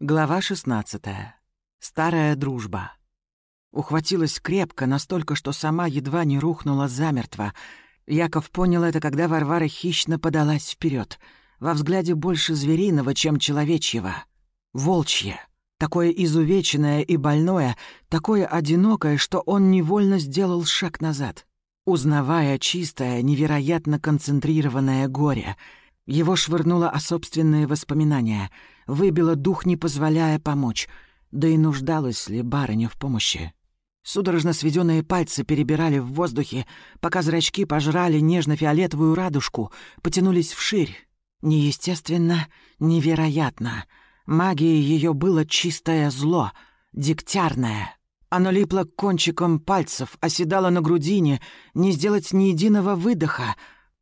Глава 16. Старая дружба. Ухватилась крепко, настолько, что сама едва не рухнула замертво. Яков понял это, когда Варвара хищно подалась вперед. Во взгляде больше звериного, чем человечьего. Волчье. Такое изувеченное и больное, такое одинокое, что он невольно сделал шаг назад. Узнавая чистое, невероятно концентрированное горе — его швырнуло о собственные воспоминания, выбило дух, не позволяя помочь. Да и нуждалась ли барыня в помощи? Судорожно сведенные пальцы перебирали в воздухе, пока зрачки пожрали нежно-фиолетовую радужку, потянулись вширь. Неестественно, невероятно. Магией ее было чистое зло, дегтярное. Оно липло к кончикам пальцев, оседало на грудине, не сделать ни единого выдоха.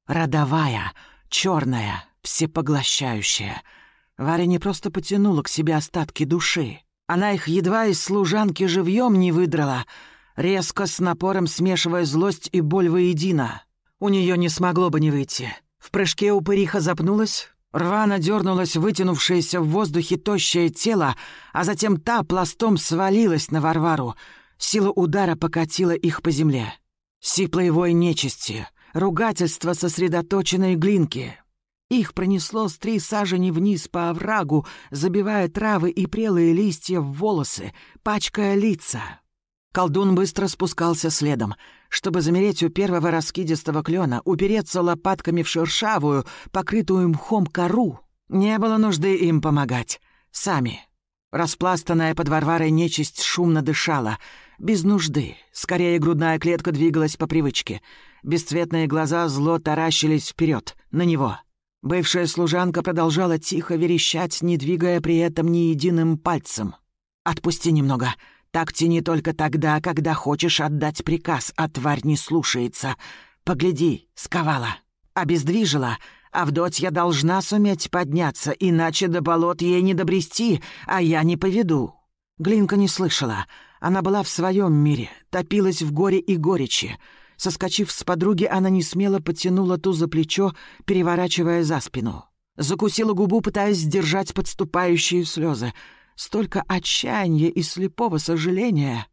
Родовая — черная, всепоглощающая. Варя не просто потянула к себе остатки души. Она их едва из служанки живьем не выдрала, резко с напором смешивая злость и боль воедино. У нее не смогло бы не выйти. В прыжке упыриха запнулась, рвано дернулась вытянувшееся в воздухе тощее тело, а затем та пластом свалилась на Варвару. Сила удара покатила их по земле. Сиплой вой нечисти, ругательство сосредоточенной глинки. Их пронесло с три сажени вниз по оврагу, забивая травы и прелые листья в волосы, пачкая лица. Колдун быстро спускался следом, чтобы замереть у первого раскидистого клена, упереться лопатками в шершавую, покрытую мхом кору. Не было нужды им помогать. Сами. Распластанная под Варварой нечисть шумно дышала. Без нужды. Скорее грудная клетка двигалась по привычке. Бесцветные глаза зло таращились вперед, на него. Бывшая служанка продолжала тихо верещать, не двигая при этом ни единым пальцем. «Отпусти немного. Так тяни только тогда, когда хочешь отдать приказ, а тварь не слушается. Погляди, сковала. Обездвижила. Авдотья должна суметь подняться, иначе до болот ей не добрести, а я не поведу». Глинка не слышала. Она была в своем мире, топилась в горе и горечи. Соскочив с подруги, она не смело потянула ту за плечо, переворачивая за спину. Закусила губу, пытаясь сдержать подступающие слезы. Столько отчаяния и слепого сожаления.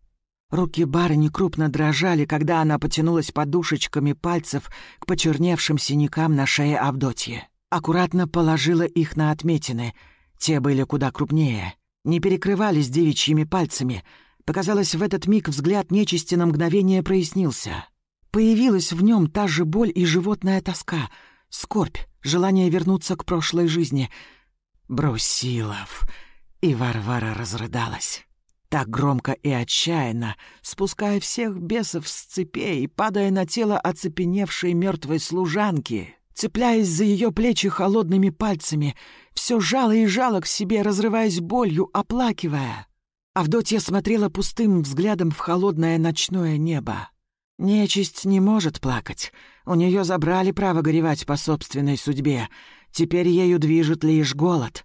Руки барыни крупно дрожали, когда она потянулась подушечками пальцев к почерневшим синякам на шее Авдотьи. Аккуратно положила их на отметины. Те были куда крупнее. Не перекрывались девичьими пальцами. Показалось, в этот миг взгляд нечисти на мгновение прояснился. Появилась в нем та же боль и животная тоска, скорбь, желание вернуться к прошлой жизни. Брусилов. И Варвара разрыдалась. Так громко и отчаянно, спуская всех бесов с цепей, падая на тело оцепеневшей мертвой служанки, цепляясь за ее плечи холодными пальцами, все жало и жало к себе, разрываясь болью, оплакивая. Авдотья смотрела пустым взглядом в холодное ночное небо. Нечисть не может плакать. У нее забрали право горевать по собственной судьбе. Теперь ею движет лишь голод.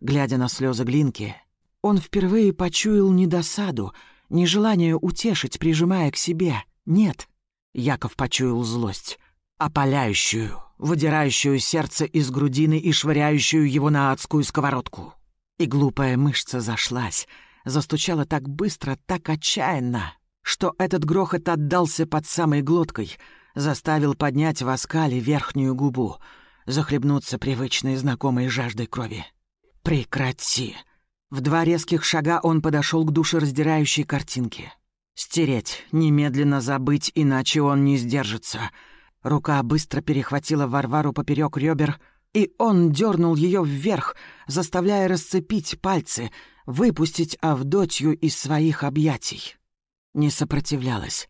Глядя на слезы Глинки, он впервые почуял не досаду, не желание утешить, прижимая к себе. Нет. Яков почуял злость. Опаляющую, выдирающую сердце из грудины и швыряющую его на адскую сковородку. И глупая мышца зашлась, застучала так быстро, так отчаянно, что этот грохот отдался под самой глоткой, заставил поднять в оскале верхнюю губу, захлебнуться привычной знакомой жаждой крови. «Прекрати!» В два резких шага он подошел к душераздирающей картинке. «Стереть, немедленно забыть, иначе он не сдержится». Рука быстро перехватила Варвару поперек ребер, и он дернул ее вверх, заставляя расцепить пальцы, выпустить Авдотью из своих объятий не сопротивлялась.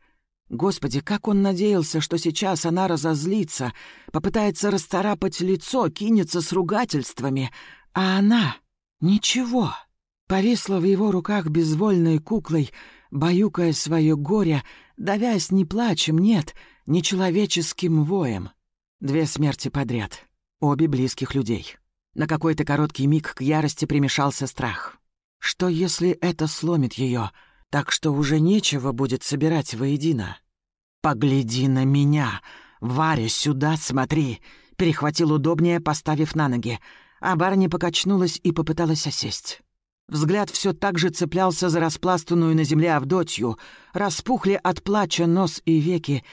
Господи, как он надеялся, что сейчас она разозлится, попытается расцарапать лицо, кинется с ругательствами, а она — ничего. Повисла в его руках безвольной куклой, баюкая свое горе, давясь не плачем, нет, не человеческим воем. Две смерти подряд, обе близких людей. На какой-то короткий миг к ярости примешался страх. Что, если это сломит ее? Так что уже нечего будет собирать воедино. «Погляди на меня! Варя, сюда смотри!» Перехватил удобнее, поставив на ноги, а барыня покачнулась и попыталась осесть. Взгляд все так же цеплялся за распластанную на земле Авдотью, распухли от плача нос и веки,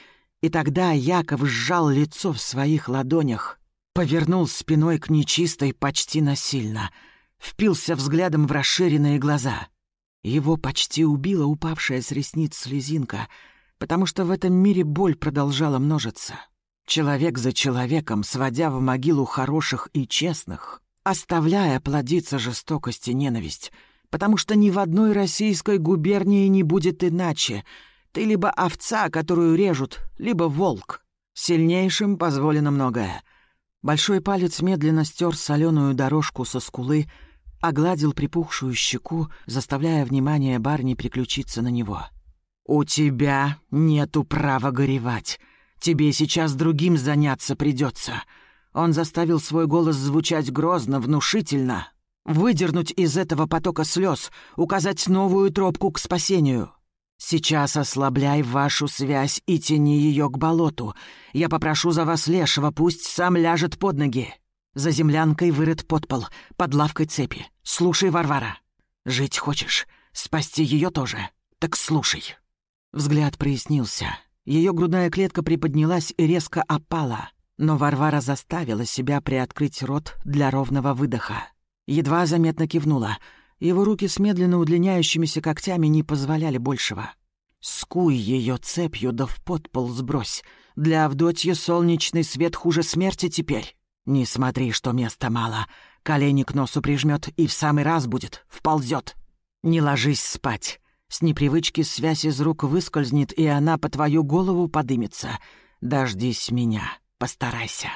и тогда Яков сжал лицо в своих ладонях, повернул спиной к нечистой почти насильно, впился взглядом в расширенные глаза. Его почти убила упавшая с ресниц слезинка, потому что в этом мире боль продолжала множиться. Человек за человеком, сводя в могилу хороших и честных, оставляя плодиться жестокость и ненависть, потому что ни в одной российской губернии не будет иначе. Ты либо овца, которую режут, либо волк. Сильнейшим позволено многое. Большой палец медленно стер соленую дорожку со скулы, огладил припухшую щеку, заставляя внимание барни приключиться на него. «У тебя нету права горевать. Тебе сейчас другим заняться придется. Он заставил свой голос звучать грозно, внушительно. Выдернуть из этого потока слез, указать новую тропку к спасению. Сейчас ослабляй вашу связь и тяни ее к болоту. Я попрошу за вас лешего, пусть сам ляжет под ноги. За землянкой вырыт подпол, под лавкой цепи. Слушай, Варвара. Жить хочешь? Спасти ее тоже? Так слушай. Взгляд прояснился. Ее грудная клетка приподнялась и резко опала. Но Варвара заставила себя приоткрыть рот для ровного выдоха. Едва заметно кивнула. Его руки с медленно удлиняющимися когтями не позволяли большего. «Скуй ее цепью, да в подпол сбрось. Для Авдотьи солнечный свет хуже смерти теперь. Не смотри, что места мало. Колени к носу прижмет и в самый раз будет, вползет. Не ложись спать. С непривычки связь из рук выскользнет, и она по твою голову подымется. Дождись меня». Постарайся».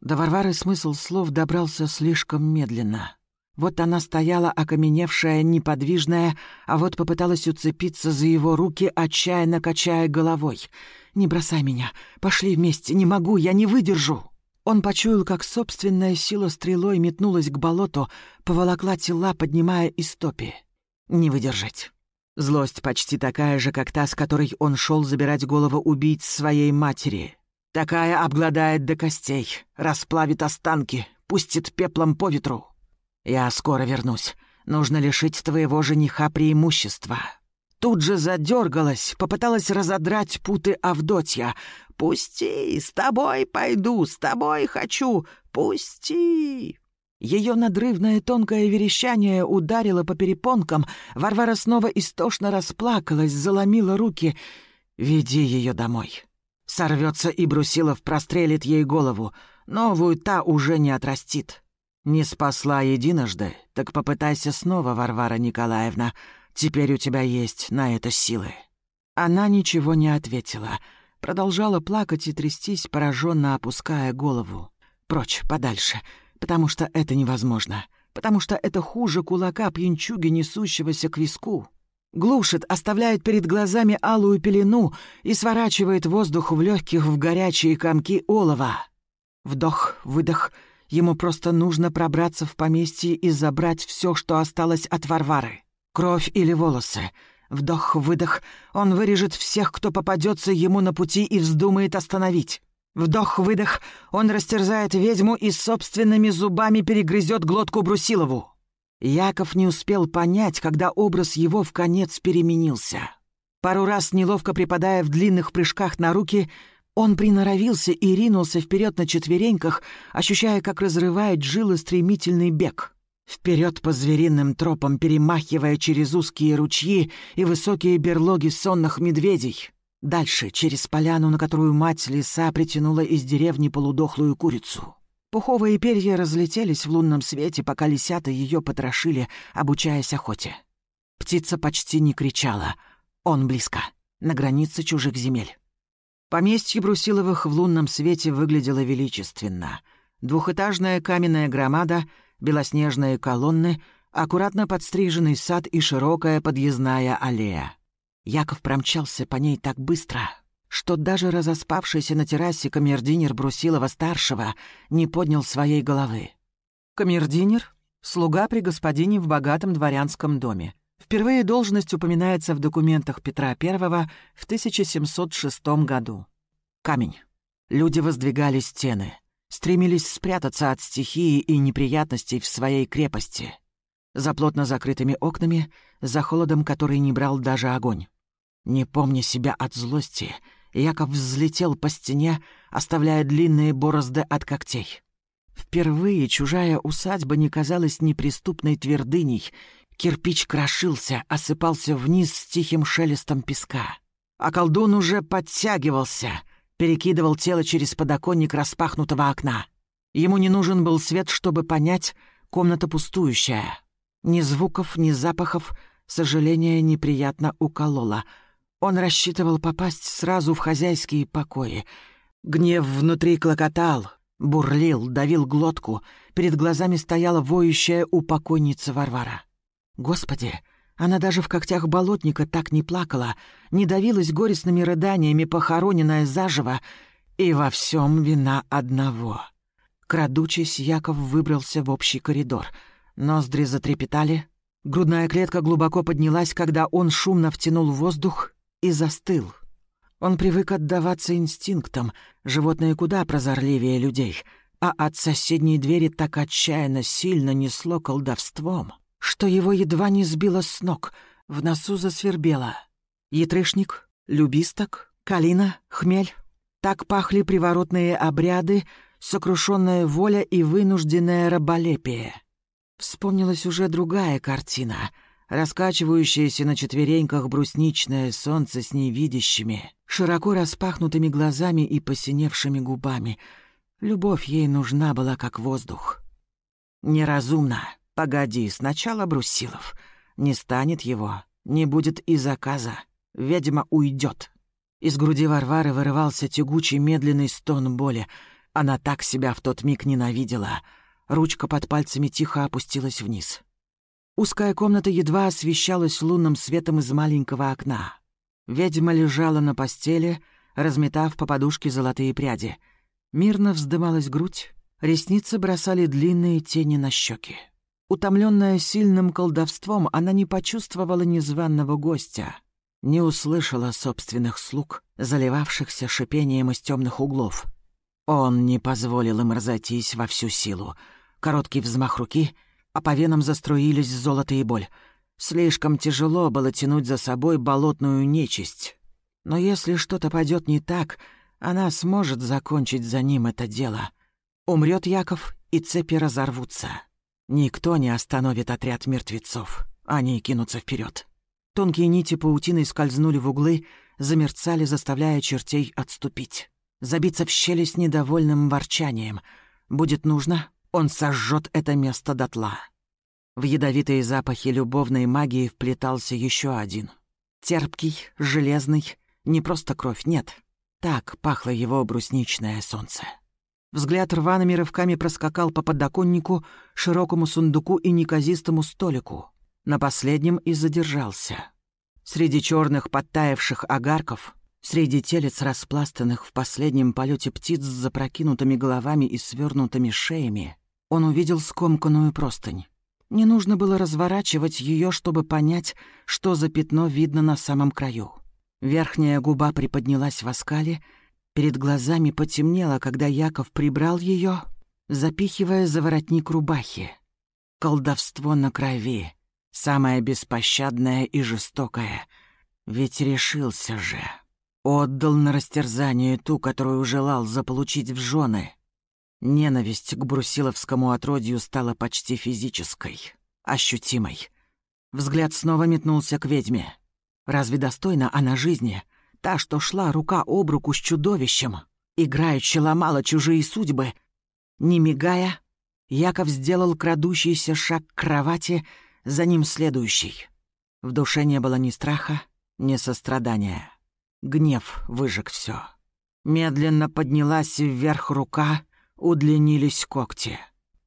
До Варвары смысл слов добрался слишком медленно. Вот она стояла окаменевшая, неподвижная, а вот попыталась уцепиться за его руки, отчаянно качая головой. «Не бросай меня. Пошли вместе. Не могу, я не выдержу». Он почуял, как собственная сила стрелой метнулась к болоту, поволокла тела, поднимая истопи. Не выдержать. Злость почти такая же, как та, с которой он шел забирать голову убийц своей матери. Такая обгладает до костей, расплавит останки, пустит пеплом по ветру. Я скоро вернусь. Нужно лишить твоего жениха преимущества». Тут же задергалась, попыталась разодрать путы Авдотья. «Пусти, с тобой пойду, с тобой хочу, пусти!» Ее надрывное тонкое верещание ударило по перепонкам. Варвара снова истошно расплакалась, заломила руки. «Веди ее домой. Сорвется и Брусилов прострелит ей голову. Новую та уже не отрастит. Не спасла единожды, так попытайся снова, Варвара Николаевна. Теперь у тебя есть на это силы». Она ничего не ответила. Продолжала плакать и трястись, пораженно опуская голову. Прочь, подальше, потому что это невозможно. Потому что это хуже кулака пьянчуги, несущегося к виску глушит, оставляет перед глазами алую пелену и сворачивает воздух в легких в горячие комки олова. Вдох, выдох. Ему просто нужно пробраться в поместье и забрать все, что осталось от Варвары. Кровь или волосы. Вдох, выдох. Он вырежет всех, кто попадется ему на пути и вздумает остановить. Вдох, выдох. Он растерзает ведьму и собственными зубами перегрызет глотку Брусилову. Яков не успел понять, когда образ его в конец переменился. Пару раз, неловко припадая в длинных прыжках на руки, он приноровился и ринулся вперед на четвереньках, ощущая, как разрывает жилы стремительный бег. Вперед по звериным тропам, перемахивая через узкие ручьи и высокие берлоги сонных медведей. Дальше, через поляну, на которую мать лиса притянула из деревни полудохлую курицу. Пуховые перья разлетелись в лунном свете, пока лисята ее потрошили, обучаясь охоте. Птица почти не кричала. Он близко, на границе чужих земель. Поместье Брусиловых в лунном свете выглядело величественно. Двухэтажная каменная громада, белоснежные колонны, аккуратно подстриженный сад и широкая подъездная аллея. Яков промчался по ней так быстро, что даже разоспавшийся на террасе камердинер Брусилова-старшего не поднял своей головы. Камердинер — слуга при господине в богатом дворянском доме. Впервые должность упоминается в документах Петра I в 1706 году. Камень. Люди воздвигали стены, стремились спрятаться от стихии и неприятностей в своей крепости. за плотно закрытыми окнами, за холодом, который не брал даже огонь. Не помня себя от злости, Яков взлетел по стене, оставляя длинные борозды от когтей. Впервые чужая усадьба не казалась неприступной твердыней. Кирпич крошился, осыпался вниз с тихим шелестом песка. А колдун уже подтягивался, перекидывал тело через подоконник распахнутого окна. Ему не нужен был свет, чтобы понять, комната пустующая. Ни звуков, ни запахов, сожаление неприятно укололо. Он рассчитывал попасть сразу в хозяйские покои. Гнев внутри клокотал, бурлил, давил глотку. Перед глазами стояла воющая у покойницы Варвара. Господи, она даже в когтях болотника так не плакала, не давилась горестными рыданиями, похороненная заживо, и во всем вина одного. Крадучись, Яков выбрался в общий коридор — Ноздри затрепетали, грудная клетка глубоко поднялась, когда он шумно втянул воздух и застыл. Он привык отдаваться инстинктам, животные куда прозорливее людей, а от соседней двери так отчаянно сильно несло колдовством, что его едва не сбило с ног, в носу засвербело. Ятрышник, любисток, калина, хмель. Так пахли приворотные обряды, сокрушенная воля и вынужденное раболепие — Вспомнилась уже другая картина, раскачивающееся на четвереньках брусничное солнце с невидящими, широко распахнутыми глазами и посиневшими губами. Любовь ей нужна была как воздух. Неразумно. Погоди, сначала Брусилов. Не станет его, не будет и заказа. Ведьма уйдет. Из груди Варвары вырывался тягучий медленный стон боли. Она так себя в тот миг ненавидела — Ручка под пальцами тихо опустилась вниз. Узкая комната едва освещалась лунным светом из маленького окна. Ведьма лежала на постели, разметав по подушке золотые пряди. Мирно вздымалась грудь, ресницы бросали длинные тени на щеки. Утомленная сильным колдовством, она не почувствовала незваного гостя, не услышала собственных слуг, заливавшихся шипением из темных углов. Он не позволил им разойтись во всю силу — Короткий взмах руки, а по венам заструились золото и боль. Слишком тяжело было тянуть за собой болотную нечисть. Но если что-то пойдет не так, она сможет закончить за ним это дело. Умрет Яков, и цепи разорвутся. Никто не остановит отряд мертвецов. Они кинутся вперед. Тонкие нити паутины скользнули в углы, замерцали, заставляя чертей отступить. Забиться в щели с недовольным ворчанием. Будет нужно, он сожжет это место дотла. В ядовитые запахи любовной магии вплетался еще один. Терпкий, железный, не просто кровь, нет. Так пахло его брусничное солнце. Взгляд рваными рывками проскакал по подоконнику, широкому сундуку и неказистому столику. На последнем и задержался. Среди черных подтаявших огарков, среди телец распластанных в последнем полете птиц с запрокинутыми головами и свернутыми шеями, он увидел скомканную простынь. Не нужно было разворачивать ее, чтобы понять, что за пятно видно на самом краю. Верхняя губа приподнялась в оскале, перед глазами потемнело, когда Яков прибрал ее, запихивая за воротник рубахи. Колдовство на крови, самое беспощадное и жестокое. Ведь решился же. Отдал на растерзание ту, которую желал заполучить в жены. Ненависть к брусиловскому отродью стала почти физической, ощутимой. Взгляд снова метнулся к ведьме. Разве достойна она жизни? Та, что шла рука об руку с чудовищем, играючи ломала чужие судьбы. Не мигая, Яков сделал крадущийся шаг к кровати, за ним следующий. В душе не было ни страха, ни сострадания. Гнев выжег все. Медленно поднялась вверх рука — Удлинились когти.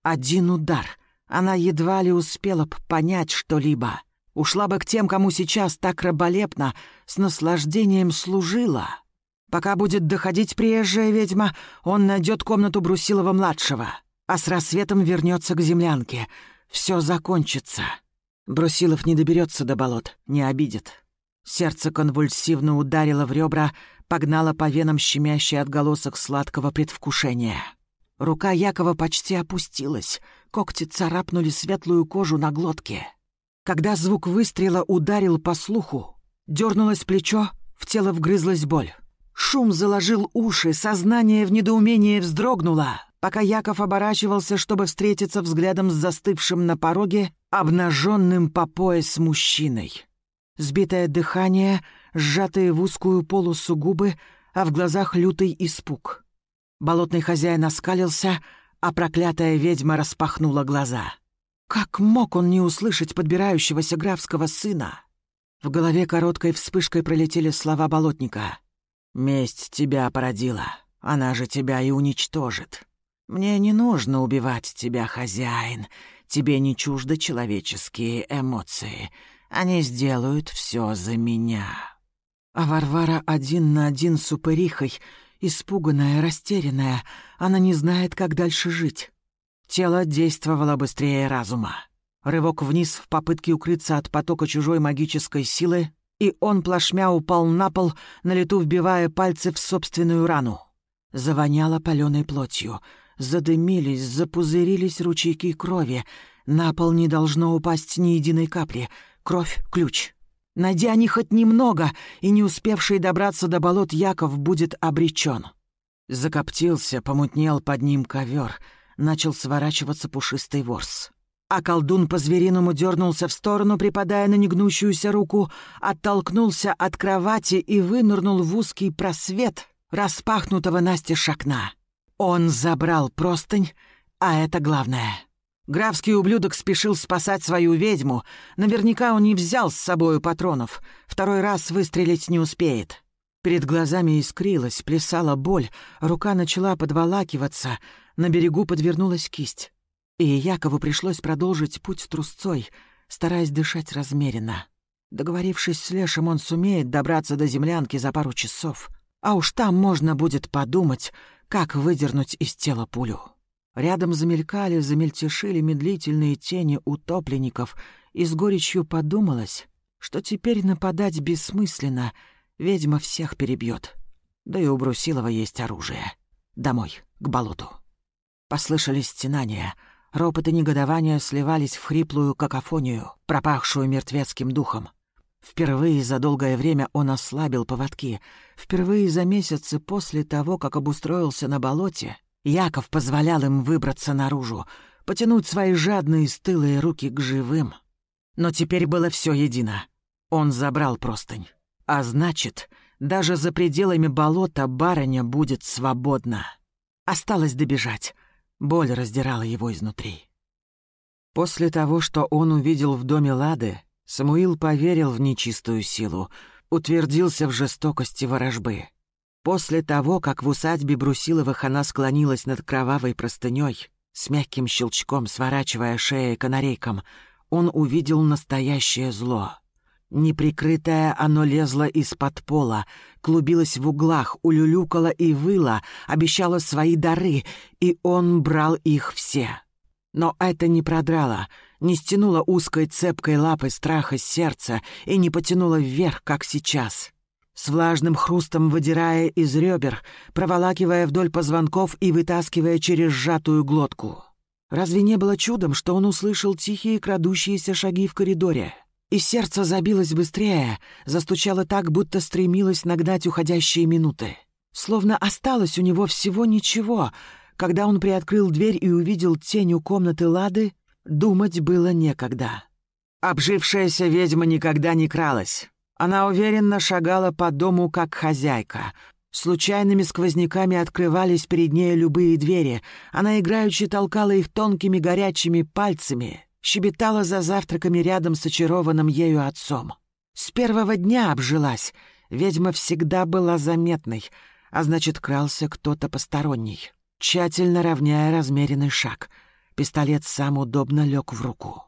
Один удар. Она едва ли успела б понять что-либо. Ушла бы к тем, кому сейчас так раболепно, с наслаждением служила. Пока будет доходить приезжая ведьма, он найдет комнату Брусилова-младшего, а с рассветом вернется к землянке. Все закончится. Брусилов не доберется до болот, не обидит. Сердце конвульсивно ударило в ребра, погнало по венам щемящий отголосок сладкого предвкушения. Рука Якова почти опустилась, когти царапнули светлую кожу на глотке. Когда звук выстрела ударил по слуху, дернулось плечо, в тело вгрызлась боль. Шум заложил уши, сознание в недоумении вздрогнуло, пока Яков оборачивался, чтобы встретиться взглядом с застывшим на пороге, обнаженным по пояс мужчиной. Сбитое дыхание, сжатые в узкую полосу губы, а в глазах лютый испуг. Болотный хозяин оскалился, а проклятая ведьма распахнула глаза. Как мог он не услышать подбирающегося графского сына? В голове короткой вспышкой пролетели слова болотника. «Месть тебя породила, она же тебя и уничтожит. Мне не нужно убивать тебя, хозяин. Тебе не чужды человеческие эмоции. Они сделают все за меня». А Варвара один на один с упырихой, испуганная, растерянная, она не знает, как дальше жить. Тело действовало быстрее разума. Рывок вниз в попытке укрыться от потока чужой магической силы, и он плашмя упал на пол, на лету вбивая пальцы в собственную рану. Завоняло паленой плотью. Задымились, запузырились ручейки крови. На пол не должно упасть ни единой капли. Кровь — ключ. Найди они хоть немного, и не успевший добраться до болот Яков будет обречен. Закоптился, помутнел под ним ковер, начал сворачиваться пушистый ворс. А колдун по-звериному дернулся в сторону, припадая на негнущуюся руку, оттолкнулся от кровати и вынырнул в узкий просвет распахнутого настежь окна. Он забрал простынь, а это главное. Графский ублюдок спешил спасать свою ведьму. Наверняка он не взял с собою патронов. Второй раз выстрелить не успеет. Перед глазами искрилась, плясала боль, рука начала подволакиваться, на берегу подвернулась кисть. И Якову пришлось продолжить путь трусцой, стараясь дышать размеренно. Договорившись с Лешем, он сумеет добраться до землянки за пару часов. А уж там можно будет подумать, как выдернуть из тела пулю. Рядом замелькали, замельтешили медлительные тени утопленников, и с горечью подумалось, что теперь нападать бессмысленно, ведьма всех перебьет. Да и у Брусилова есть оружие. Домой, к болоту. Послышались стенания — Ропот и негодование сливались в хриплую какофонию, пропахшую мертвецким духом. Впервые за долгое время он ослабил поводки. Впервые за месяцы после того, как обустроился на болоте, Яков позволял им выбраться наружу, потянуть свои жадные стылые руки к живым. Но теперь было все едино. Он забрал простынь. А значит, даже за пределами болота барыня будет свободна. Осталось добежать — Боль раздирала его изнутри. После того, что он увидел в доме Лады, Самуил поверил в нечистую силу, утвердился в жестокости ворожбы. После того, как в усадьбе Брусиловых она склонилась над кровавой простыней, с мягким щелчком сворачивая шею канарейкам, он увидел настоящее зло. Неприкрытое оно лезло из-под пола, клубилось в углах, улюлюкало и выло, обещало свои дары, и он брал их все. Но это не продрало, не стянуло узкой цепкой лапой страха с сердца и не потянуло вверх, как сейчас. С влажным хрустом выдирая из ребер, проволакивая вдоль позвонков и вытаскивая через сжатую глотку. Разве не было чудом, что он услышал тихие крадущиеся шаги в коридоре? И сердце забилось быстрее, застучало так, будто стремилось нагнать уходящие минуты. Словно осталось у него всего ничего. Когда он приоткрыл дверь и увидел тень у комнаты Лады, думать было некогда. Обжившаяся ведьма никогда не кралась. Она уверенно шагала по дому, как хозяйка. Случайными сквозняками открывались перед ней любые двери. Она играючи толкала их тонкими горячими пальцами — щебетала за завтраками рядом с очарованным ею отцом. С первого дня обжилась. Ведьма всегда была заметной, а значит, крался кто-то посторонний. Тщательно равняя размеренный шаг, пистолет сам удобно лег в руку.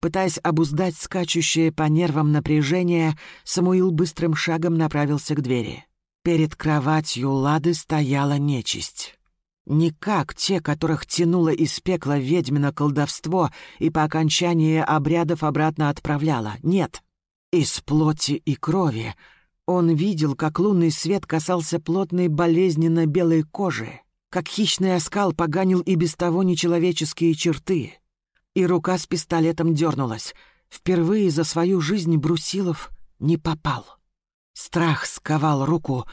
Пытаясь обуздать скачущее по нервам напряжение, Самуил быстрым шагом направился к двери. Перед кроватью Лады стояла нечисть. Не как те, которых тянуло из пекла ведьмино колдовство и по окончании обрядов обратно отправляло. Нет. Из плоти и крови. Он видел, как лунный свет касался плотной болезненно белой кожи, как хищный оскал поганил и без того нечеловеческие черты. И рука с пистолетом дернулась. Впервые за свою жизнь Брусилов не попал. Страх сковал руку.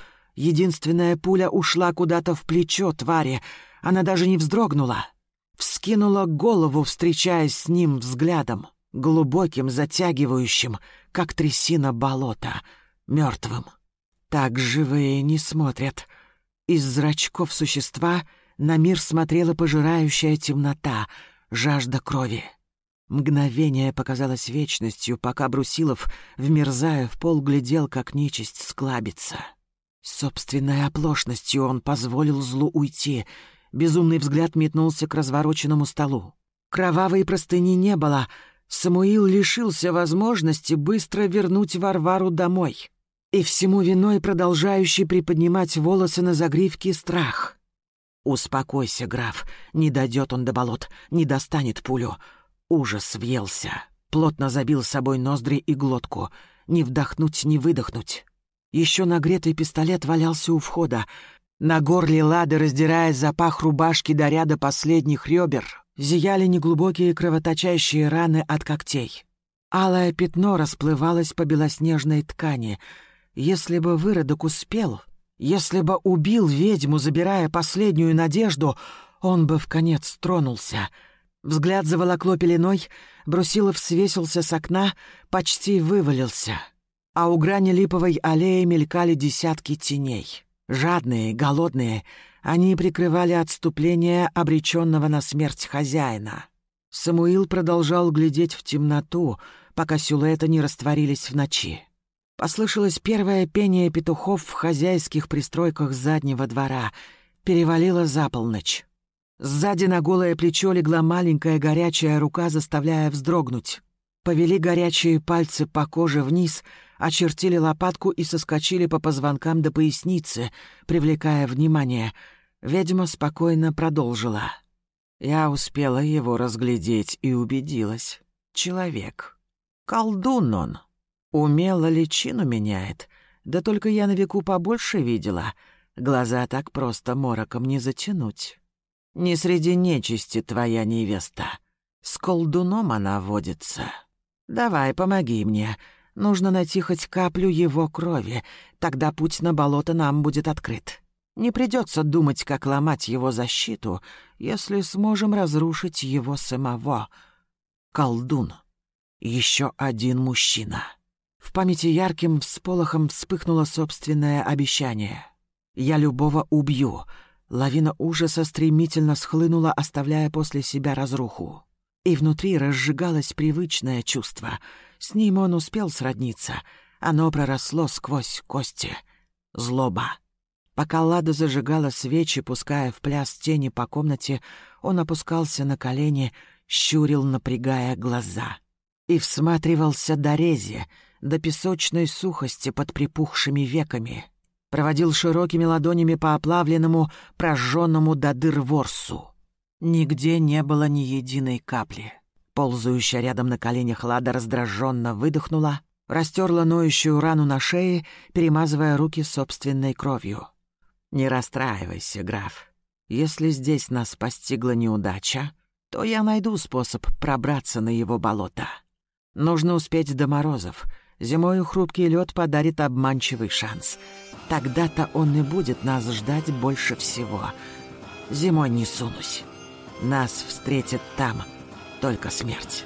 Единственная пуля ушла куда-то в плечо твари. Она даже не вздрогнула. Вскинула голову, встречаясь с ним взглядом, глубоким, затягивающим, как трясина болота, мертвым. Так живые не смотрят. Из зрачков существа на мир смотрела пожирающая темнота, жажда крови. Мгновение показалось вечностью, пока Брусилов, вмерзая в пол, глядел, как нечисть склабится. Собственной оплошностью он позволил злу уйти. Безумный взгляд метнулся к развороченному столу. Кровавой простыни не было. Самуил лишился возможности быстро вернуть Варвару домой. И всему виной продолжающий приподнимать волосы на загривке страх. «Успокойся, граф. Не дойдет он до болот, не достанет пулю. Ужас въелся, плотно забил собой ноздри и глотку. Не вдохнуть, не выдохнуть. Еще нагретый пистолет валялся у входа. На горле лады, раздирая запах рубашки до ряда последних ребер, зияли неглубокие кровоточащие раны от когтей. Алое пятно расплывалось по белоснежной ткани. Если бы выродок успел, если бы убил ведьму, забирая последнюю надежду, он бы в конец тронулся — Взгляд заволокло пеленой, Брусилов свесился с окна, почти вывалился. А у грани липовой аллеи мелькали десятки теней. Жадные, голодные, они прикрывали отступление обреченного на смерть хозяина. Самуил продолжал глядеть в темноту, пока силуэты не растворились в ночи. Послышалось первое пение петухов в хозяйских пристройках заднего двора. Перевалило за полночь. Сзади на голое плечо легла маленькая горячая рука, заставляя вздрогнуть. Повели горячие пальцы по коже вниз, очертили лопатку и соскочили по позвонкам до поясницы, привлекая внимание. Ведьма спокойно продолжила. Я успела его разглядеть и убедилась. Человек. Колдун он. Умело личину меняет. Да только я на веку побольше видела. Глаза так просто мороком не затянуть. Не среди нечисти твоя невеста. С колдуном она водится. Давай, помоги мне. Нужно найти хоть каплю его крови, тогда путь на болото нам будет открыт. Не придется думать, как ломать его защиту, если сможем разрушить его самого. Колдун. Еще один мужчина. В памяти ярким всполохом вспыхнуло собственное обещание. «Я любого убью», Лавина ужаса стремительно схлынула, оставляя после себя разруху. И внутри разжигалось привычное чувство. С ним он успел сродниться. Оно проросло сквозь кости. Злоба. Пока Лада зажигала свечи, пуская в пляс тени по комнате, он опускался на колени, щурил, напрягая глаза. И всматривался до рези, до песочной сухости под припухшими веками — проводил широкими ладонями по оплавленному, прожженному до дыр ворсу. Нигде не было ни единой капли. Ползающая рядом на коленях Лада раздраженно выдохнула, растерла ноющую рану на шее, перемазывая руки собственной кровью. «Не расстраивайся, граф. Если здесь нас постигла неудача, то я найду способ пробраться на его болото. Нужно успеть до морозов. Зимою хрупкий лед подарит обманчивый шанс. Тогда-то он и будет нас ждать больше всего. Зимой не сунусь. Нас встретит там только смерть.